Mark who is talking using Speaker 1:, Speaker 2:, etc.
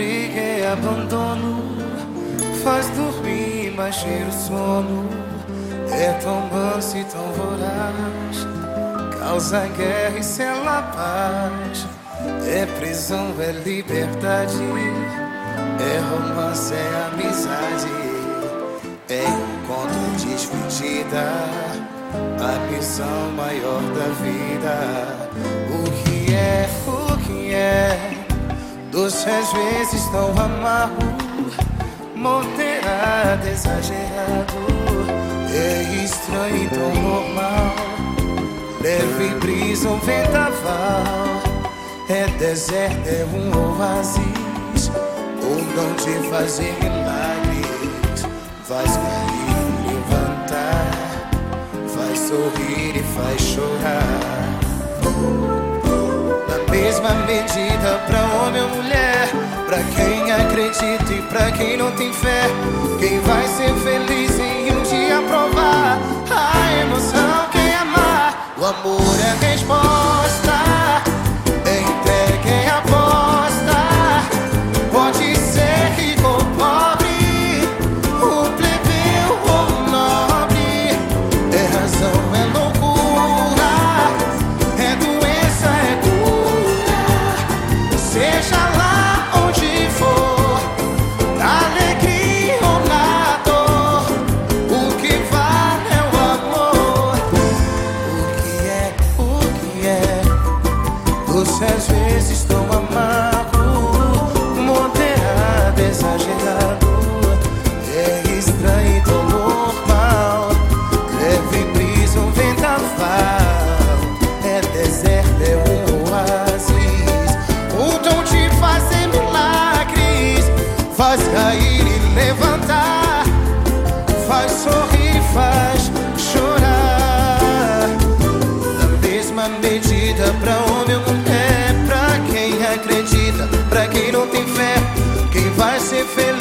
Speaker 1: briga, é abandono. Faz dormir, mas tira o sono. É tão manso e tão voraz. Causa guerra e sela paz. É prisão, é liberdade. É romance, é amizade. É encontro, despedida. A missão maior da vida. O que é, o que é? Doce às vezes tão amargo. Moderado, exagerado. É estranho tão normal. Leve brisa, um vendaval. Deserto, é um oásis. Ou não te fazer milagres. Faz cair, levantar. Faz sorrir e faz chorar. Na mesma medida pra homem ou mulher. Pra quem acredita e pra quem não tem fé. Quem vai ser feliz em um dia provar a emoção que é amar. O amor é Doce às vezes amargo. medida Pra homem ou não pra quem acredita? Pra quem não tem fé, quem vai ser feliz?